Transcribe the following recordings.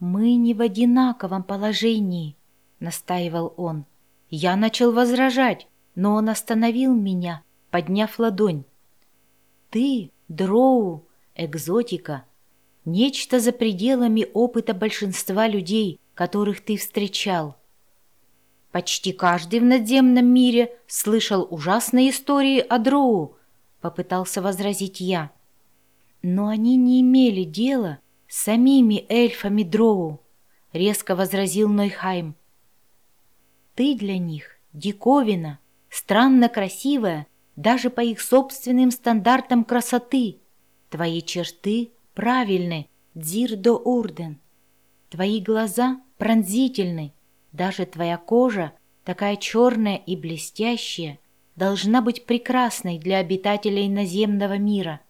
«Мы не в одинаковом положении», — настаивал он. Я начал возражать, но он остановил меня, подняв ладонь. «Ты, дроу, экзотика, нечто за пределами опыта большинства людей, которых ты встречал. Почти каждый в надземном мире слышал ужасные истории о дроу, попытался возразить я. Но они не имели дела самими эльфами дроу, резко возразил Нойхайм. Ты для них диковина, странно красивая, даже по их собственным стандартам красоты. Твои черты правильны, Дзирдо Урден. Твои глаза пронзительны, даже твоя кожа, такая черная и блестящая, должна быть прекрасной для обитателей наземного мира.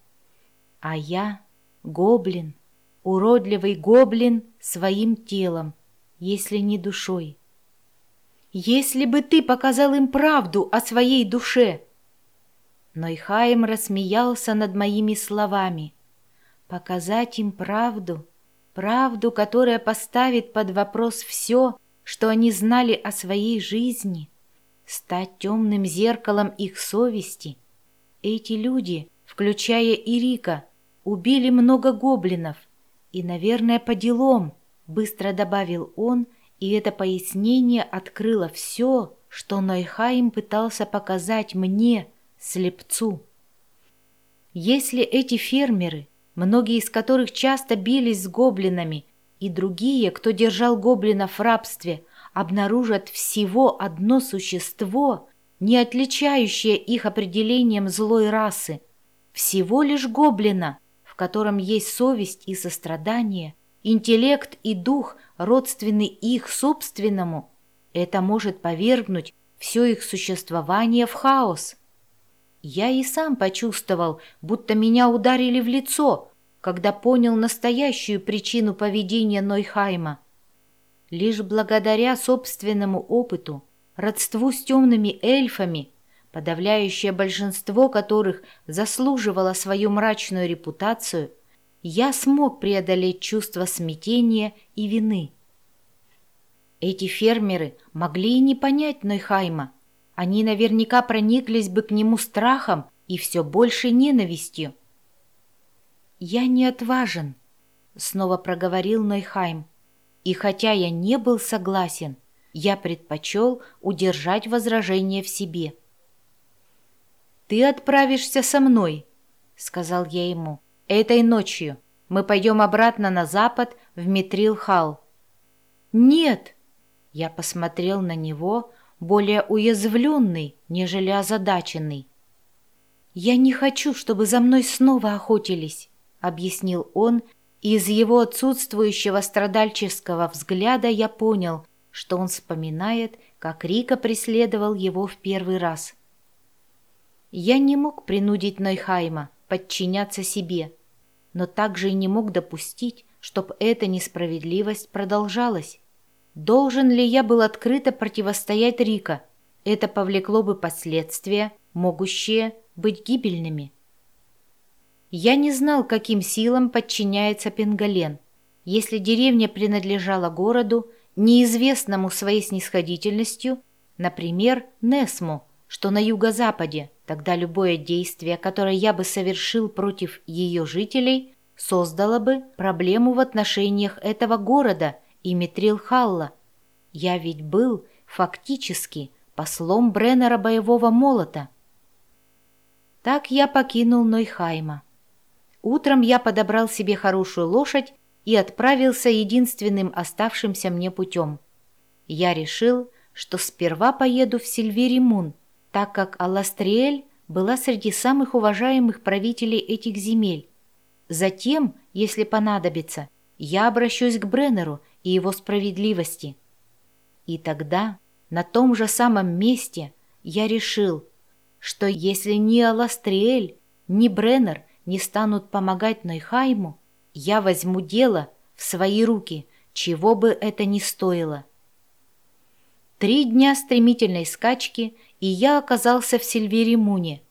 А я — гоблин, уродливый гоблин своим телом, если не душой. Если бы ты показал им правду о своей душе, но Ихаим рассмеялся над моими словами. Показать им правду, правду, которая поставит под вопрос все, что они знали о своей жизни, стать темным зеркалом их совести. Эти люди, включая Ирика, убили много гоблинов, и, наверное, по делам, быстро добавил он, и это пояснение открыло все, что Нойхаим пытался показать мне – слепцу. Если эти фермеры, многие из которых часто бились с гоблинами, и другие, кто держал гоблинов в рабстве, обнаружат всего одно существо, не отличающее их определением злой расы, всего лишь гоблина, котором есть совесть и сострадание, интеллект и дух, родственный их собственному, это может повергнуть все их существование в хаос. Я и сам почувствовал, будто меня ударили в лицо, когда понял настоящую причину поведения Нойхайма. Лишь благодаря собственному опыту, родству с темными эльфами, подавляющее большинство которых заслуживало свою мрачную репутацию, я смог преодолеть чувство смятения и вины. Эти фермеры могли и не понять Нойхайма, они наверняка прониклись бы к нему страхом и все больше ненавистью. «Я не отважен», — снова проговорил Нойхайм. «И хотя я не был согласен, я предпочел удержать возражение в себе». «Ты отправишься со мной», — сказал я ему, — «этой ночью. Мы пойдем обратно на запад в Митрил-Халл». «Нет!» — я посмотрел на него, более уязвленный, нежели озадаченный. «Я не хочу, чтобы за мной снова охотились», — объяснил он, и из его отсутствующего страдальческого взгляда я понял, что он вспоминает, как Рика преследовал его в первый раз. Я не мог принудить Нойхайма подчиняться себе, но также и не мог допустить, чтобы эта несправедливость продолжалась. Должен ли я был открыто противостоять Рика? Это повлекло бы последствия, могущие быть гибельными. Я не знал, каким силам подчиняется Пенгален. Если деревня принадлежала городу, неизвестному своей снисходительностью, например, Несму, что на юго-западе, тогда любое действие, которое я бы совершил против ее жителей, создало бы проблему в отношениях этого города – и Митрилхалла. Я ведь был фактически послом Бреннера боевого молота. Так я покинул Нойхайма. Утром я подобрал себе хорошую лошадь и отправился единственным оставшимся мне путем. Я решил, что сперва поеду в Сильверимун, так как Алластриэль была среди самых уважаемых правителей этих земель. Затем, если понадобится, я обращусь к Бреннеру и его справедливости. И тогда, на том же самом месте, я решил, что если ни Аластриэль, ни Бреннер не станут помогать Нойхайму, я возьму дело в свои руки, чего бы это ни стоило. Три дня стремительной скачки, и я оказался в Сильверимуне.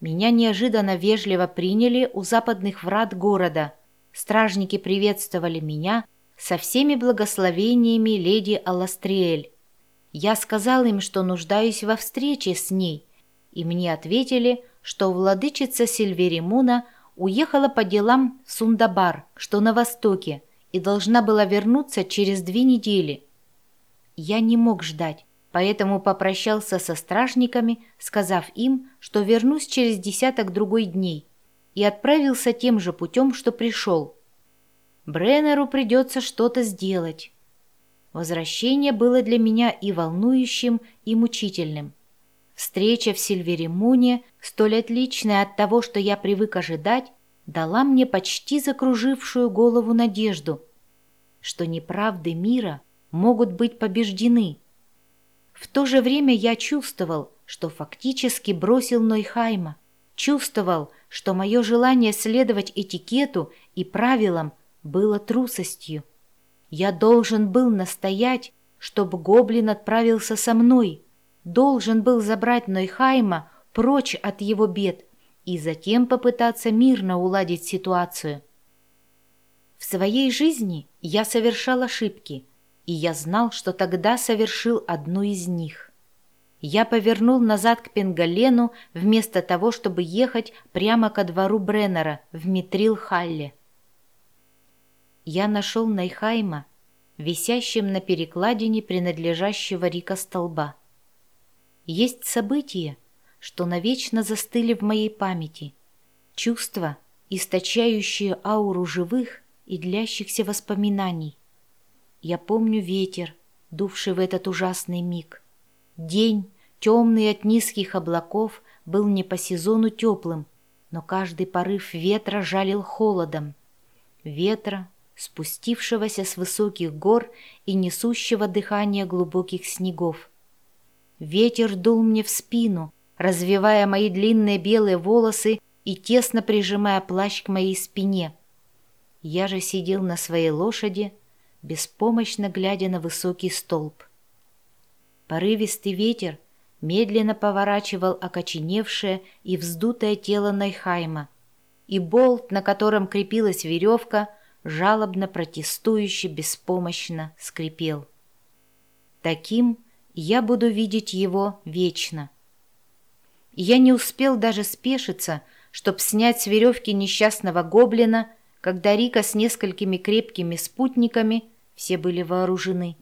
Меня неожиданно вежливо приняли у западных врат города. Стражники приветствовали меня со всеми благословениями леди Аластриэль. Я сказал им, что нуждаюсь во встрече с ней, и мне ответили, что владычица Сильверимуна уехала по делам в Сундабар, что на востоке, и должна была вернуться через две недели. Я не мог ждать, поэтому попрощался со стражниками, сказав им, что вернусь через десяток другой дней, и отправился тем же путем, что пришел. Бреннеру придется что-то сделать. Возвращение было для меня и волнующим, и мучительным. Встреча в Сильверимуне, столь отличная от того, что я привык ожидать, дала мне почти закружившую голову надежду, что неправды мира могут быть побеждены. В то же время я чувствовал, что фактически бросил Нойхайма, чувствовал, что мое желание следовать этикету и правилам было трусостью. Я должен был настоять, чтобы гоблин отправился со мной, должен был забрать Нойхайма прочь от его бед и затем попытаться мирно уладить ситуацию. В своей жизни я совершал ошибки, и я знал, что тогда совершил одну из них. Я повернул назад к Пенгалену вместо того, чтобы ехать прямо ко двору Бреннера в Митрил-Халле я нашел Найхайма, висящим на перекладине принадлежащего Рика столба. Есть события, что навечно застыли в моей памяти, чувства, источающие ауру живых и длящихся воспоминаний. Я помню ветер, дувший в этот ужасный миг. День, темный от низких облаков, был не по сезону теплым, но каждый порыв ветра жалил холодом. Ветра, спустившегося с высоких гор и несущего дыхание глубоких снегов. Ветер дул мне в спину, развивая мои длинные белые волосы и тесно прижимая плащ к моей спине. Я же сидел на своей лошади, беспомощно глядя на высокий столб. Порывистый ветер медленно поворачивал окоченевшее и вздутое тело Найхайма, и болт, на котором крепилась веревка, жалобно протестующе беспомощно скрипел. Таким я буду видеть его вечно. Я не успел даже спешиться, чтоб снять с веревки несчастного гоблина, когда Рика с несколькими крепкими спутниками, все были вооружены,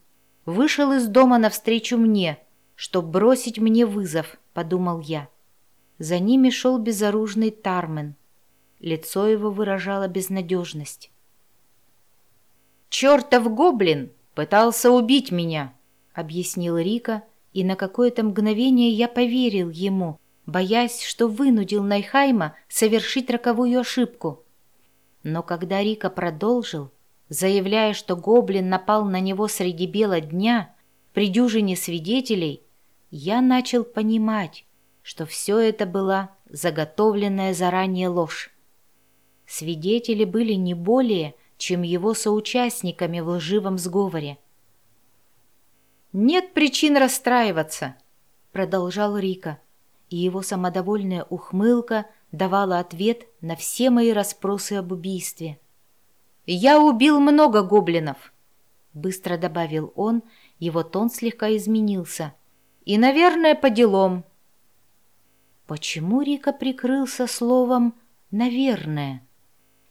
вышел из дома навстречу мне, чтоб бросить мне вызов, подумал я. За ними шел безоружный Тармен. Лицо его выражало безнадежность. «Чертов гоблин пытался убить меня», — объяснил Рика, и на какое-то мгновение я поверил ему, боясь, что вынудил Найхайма совершить роковую ошибку. Но когда Рика продолжил, заявляя, что гоблин напал на него среди бела дня, при дюжине свидетелей, я начал понимать, что все это была заготовленная заранее ложь. Свидетели были не более, чем его соучастниками в лживом сговоре. «Нет причин расстраиваться», — продолжал Рика, и его самодовольная ухмылка давала ответ на все мои расспросы об убийстве. «Я убил много гоблинов», — быстро добавил он, его тон слегка изменился. «И, наверное, по делам». Почему Рика прикрылся словом «наверное»?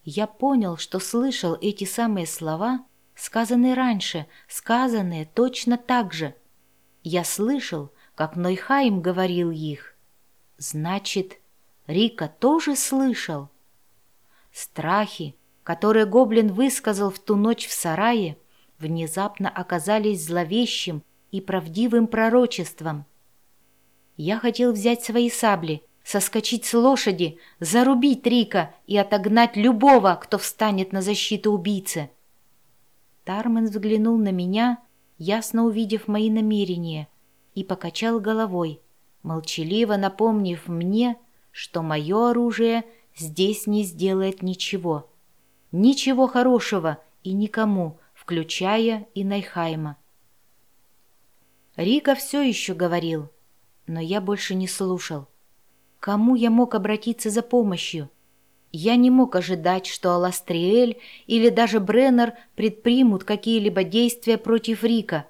Я понял, что слышал эти самые слова, сказанные раньше, сказанные точно так же. Я слышал, как Нойхайм говорил их. Значит, Рика тоже слышал. Страхи, которые гоблин высказал в ту ночь в сарае, внезапно оказались зловещим и правдивым пророчеством. Я хотел взять свои сабли — соскочить с лошади, зарубить Рика и отогнать любого, кто встанет на защиту убийцы. Тармен взглянул на меня, ясно увидев мои намерения, и покачал головой, молчаливо напомнив мне, что мое оружие здесь не сделает ничего. Ничего хорошего и никому, включая и Найхайма. Рика все еще говорил, но я больше не слушал. Кому я мог обратиться за помощью? Я не мог ожидать, что Аластриэль или даже Бреннер предпримут какие-либо действия против Рика.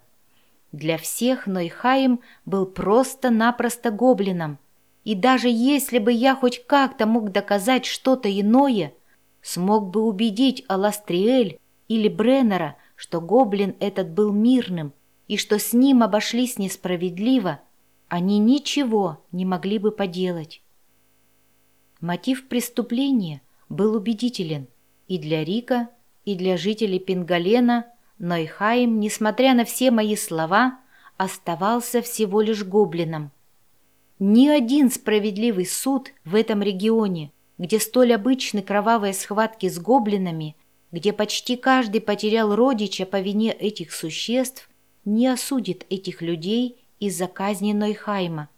Для всех Нойхаим был просто-напросто гоблином. И даже если бы я хоть как-то мог доказать что-то иное, смог бы убедить Аластриэль или Бреннера, что гоблин этот был мирным и что с ним обошлись несправедливо, они ничего не могли бы поделать. Мотив преступления был убедителен и для Рика, и для жителей Пингалена, но и Хайм, несмотря на все мои слова, оставался всего лишь гоблином. Ни один справедливый суд в этом регионе, где столь обычны кровавые схватки с гоблинами, где почти каждый потерял родича по вине этих существ, не осудит этих людей из-за казни Нойхайма,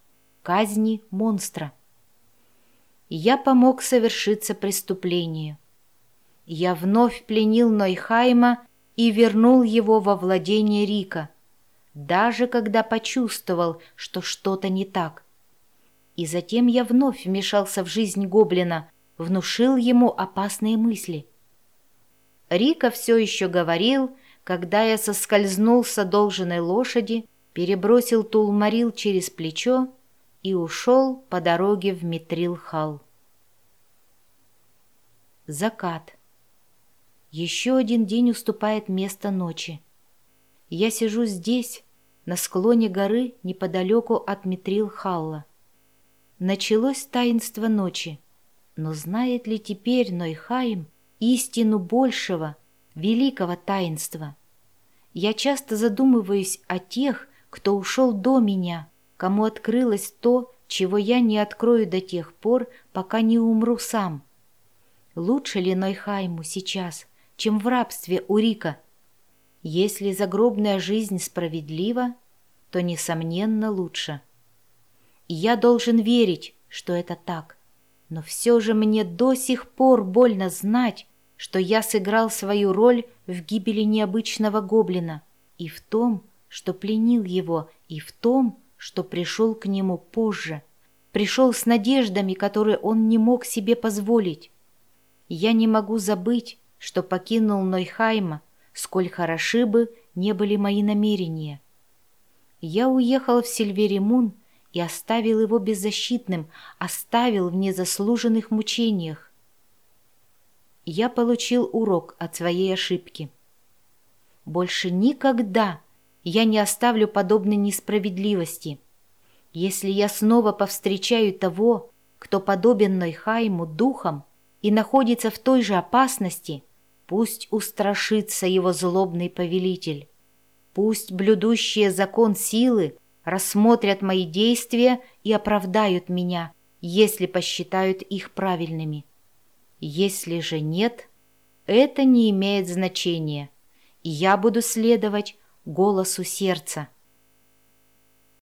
казни монстра я помог совершиться преступлению. Я вновь пленил Нойхайма и вернул его во владение Рика, даже когда почувствовал, что что-то не так. И затем я вновь вмешался в жизнь гоблина, внушил ему опасные мысли. Рика все еще говорил, когда я соскользнул с одолженной лошади, перебросил Тулмарил через плечо и ушел по дороге в Митрил-Хал. Закат. Еще один день уступает место ночи. Я сижу здесь, на склоне горы, неподалеку от Митрил-Халла. Началось таинство ночи, но знает ли теперь Нойхаим истину большего, великого таинства? Я часто задумываюсь о тех, кто ушел до меня, кому открылось то, чего я не открою до тех пор, пока не умру сам. Лучше ли Нойхайму сейчас, чем в рабстве у Рика? Если загробная жизнь справедлива, то, несомненно, лучше. И я должен верить, что это так. Но все же мне до сих пор больно знать, что я сыграл свою роль в гибели необычного гоблина и в том, что пленил его, и в том, что пришел к нему позже, пришел с надеждами, которые он не мог себе позволить. Я не могу забыть, что покинул Нойхайма, сколь хороши бы не были мои намерения. Я уехал в Сильверимун и оставил его беззащитным, оставил в незаслуженных мучениях. Я получил урок от своей ошибки. Больше никогда я не оставлю подобной несправедливости. Если я снова повстречаю того, кто подобен Нойхайму духом и находится в той же опасности, пусть устрашится его злобный повелитель. Пусть блюдущие закон силы рассмотрят мои действия и оправдают меня, если посчитают их правильными. Если же нет, это не имеет значения, и я буду следовать голосу сердца.